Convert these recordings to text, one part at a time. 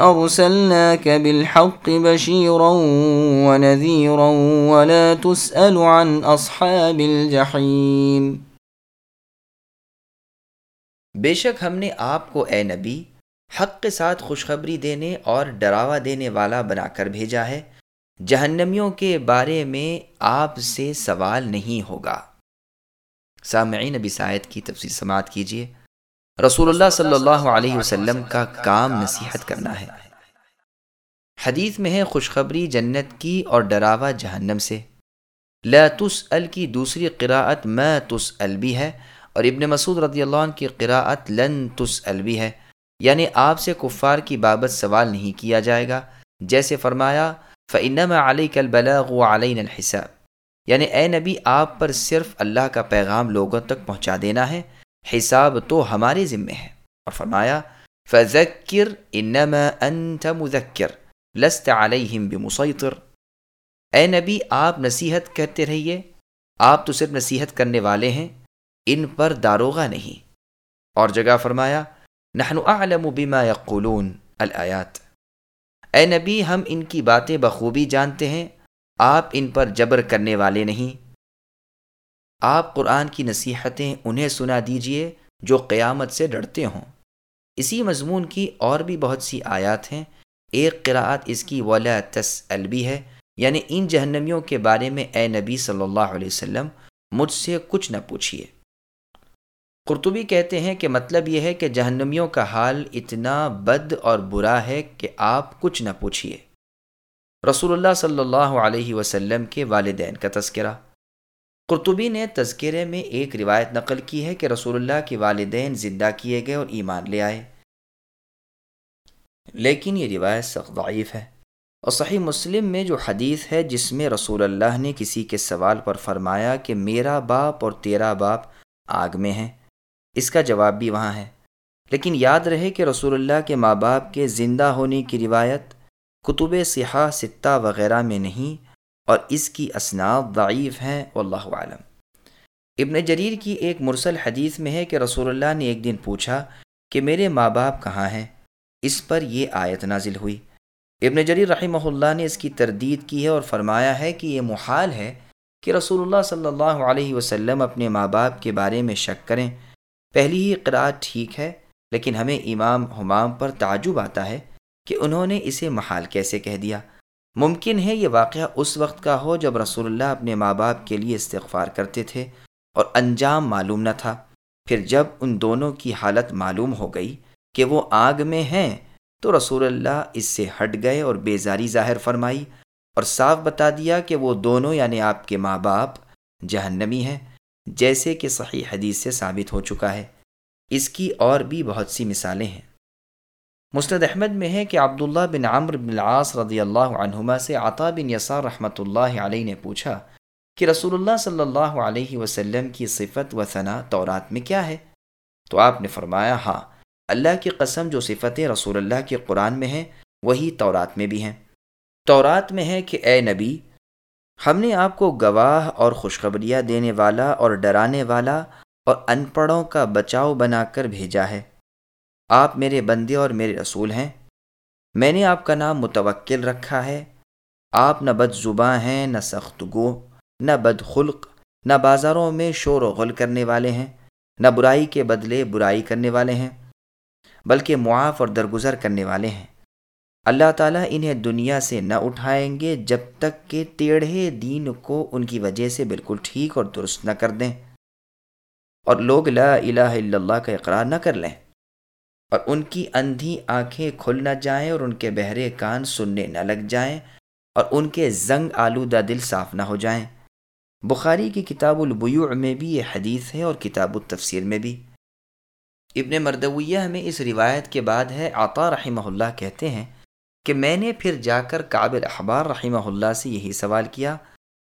ارسلناك بالحق بشيرا ونذيرا ولا تسأل عن اصحاب الجحيم بے شک ہم نے آپ کو اے نبی، حق کے ساتھ خوشخبری دینے اور ڈراوا دینے والا بنا کر بھیجا ہے۔ جہنمیوں کے بارے میں آپ سے سوال نہیں ہوگا۔ سامعین نبی سائد کی تفصیل سماعت کیجیے رسول اللہ صلی اللہ علیہ وسلم کا کام نصیحت کرنا ہے۔ حدیث میں ہے، خوشخبری جنت کی اور ڈراوا جہنم سے۔ لا تسأل کی دوسری قراءت ما تسأل بھی ہے اور ابن مسعود رضی اللہ عنہ کی قراءت لن تسأل بھی ہے۔ یعنی آپ سے کفار کی بابت سوال نہیں کیا جائے گا۔ جیسے فرمایا، فَإِنَّمَا عَلَيْكَ الْبَلَاغُ وَعَلَيْنَ الْحِسَابِ۔ یعنی اے نبی، آپ پر صرف اللہ کا پیغام لوگوں تک پہنچا دینا ہے۔ حساب تو ہمارے ذمے ہے۔ اور فرمایا فذکر انما انت مذکر لست علیہم بمسیطر اے نبی، آپ نصیحت کہتے رہیے۔ آپ تو صرف نصیحت کرنے والے ہیں، ان پر داروغہ نہیں۔ اور جگہ فرمایا، نحن اعلم بما یقولون الآیات اے نبی، ہم ان کی باتیں بخوبی جانتے ہیں، آپ ان پر جبر کرنے والے نہیں۔ آپ قرآن کی نصیحتیں انہیں سنا دیجیے جو قیامت سے ڈرتے ہوں۔ اسی مضمون کی اور بھی بہت سی آیات ہیں۔ ایک قراءت اس کی ولا تس البی ہے یعنی ان جہنمیوں کے بارے میں اے نبی صلی اللہ علیہ وسلم، مجھ سے کچھ نہ پوچھیے قرطبی کہتے ہیں کہ مطلب یہ ہے کہ جہنمیوں کا حال اتنا بد اور برا ہے کہ آپ کچھ نہ پوچھیے رسول اللہ صلی اللہ علیہ وسلم کے والدین کا تذکرہ۔ قرطبی نے تذکرے میں ایک روایت نقل کی ہے کہ رسول اللہ کے والدین زندہ کیے گئے اور ایمان لے آئے۔ لیکن یہ روایت سخت ضعیف ہے۔ اور صحیح مسلم میں جو حدیث ہے جس میں رسول اللہ نے کسی کے سوال پر فرمایا کہ میرا باپ اور تیرا باپ آگ میں ہیں، اس کا جواب بھی وہاں ہے۔ لیکن یاد رہے کہ رسول اللہ کے ماں باپ کے زندہ ہونے کی روایت کتب سیاح ستہ وغیرہ میں نہیں اور اس کی اسناد ضعیف ہیں، واللہ عالم ابن جریر کی ایک مرسل حدیث میں ہے کہ رسول اللہ نے ایک دن پوچھا کہ میرے ماں باپ کہاں ہیں؟ اس پر یہ آیت نازل ہوئی۔ ابن جریر رحمہ اللہ نے اس کی تردید کی ہے اور فرمایا ہے کہ یہ محال ہے کہ رسول اللہ صلی اللہ علیہ وسلم اپنے ماں باپ کے بارے میں شک کریں۔ پہلی ہی قرآن ٹھیک ہے، لیکن ہمیں امام حمام پر تعجب آتا ہے کہ انہوں نے اسے محال کیسے کہہ دیا۔ ممکن ہے یہ واقعہ اس وقت کا ہو جب رسول اللہ اپنے ماں باپ کے لیے استغفار کرتے تھے اور انجام معلوم نہ تھا۔ پھر جب ان دونوں کی حالت معلوم ہو گئی کہ وہ آگ میں ہیں، تو رسول اللہ اس سے ہٹ گئے اور بیزاری ظاہر فرمائی اور صاف بتا دیا کہ وہ دونوں یعنی آپ کے ماں باپ جہنمی ہیں، جیسے کہ صحیح حدیث سے ثابت ہو چکا ہے۔ اس کی اور بھی بہت سی مثالیں ہیں۔ مسند احمد میں ہے کہ عبداللہ بن عمر بن العاص رضی اللہ عنہما سے عطا بن یسار رحمۃ اللہ علیہ نے پوچھا کہ رسول اللہ صلی اللہ علیہ وسلم کی صفت و ثنا تورات میں کیا ہے؟ تو آپ نے فرمایا ہاں اللہ کی قسم جو صفتیں رسول اللہ کے قرآن میں ہیں وہی تورات میں بھی ہیں۔ تورات میں ہے کہ اے نبی، ہم نے آپ کو گواہ اور خوشخبریاں دینے والا اور ڈرانے والا اور ان پڑھوں کا بچاؤ بنا کر بھیجا ہے۔ آپ میرے بندے اور میرے رسول ہیں۔ میں نے آپ کا نام متوکل رکھا ہے۔ آپ نہ بد زباں ہیں، نہ سخت گو، نہ بد خلق، نہ بازاروں میں شور و غل کرنے والے ہیں۔ نہ برائی کے بدلے برائی کرنے والے ہیں، بلکہ معاف اور درگزر کرنے والے ہیں۔ اللہ تعالیٰ انہیں دنیا سے نہ اٹھائیں گے جب تک کہ ٹیڑھے دین کو ان کی وجہ سے بالکل ٹھیک اور درست نہ کر دیں۔ اور لوگ لا الہ الا اللہ کا اقرار نہ کر لیں۔ اور ان کی اندھی آنکھیں کھل نہ جائیں اور ان کے بہرے کان سننے نہ لگ جائیں اور ان کے زنگ آلودہ دل صاف نہ ہو جائیں۔ بخاری کی کتاب البیوع میں بھی یہ حدیث ہے اور کتاب التفسیر میں بھی۔ ابن مردویہ میں اس روایت کے بعد ہے، عطا رحمہ اللہ کہتے ہیں کہ میں نے پھر جا کر قابل احبار رحمہ اللہ سے یہی سوال کیا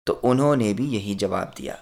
تو انہوں نے بھی یہی جواب دیا۔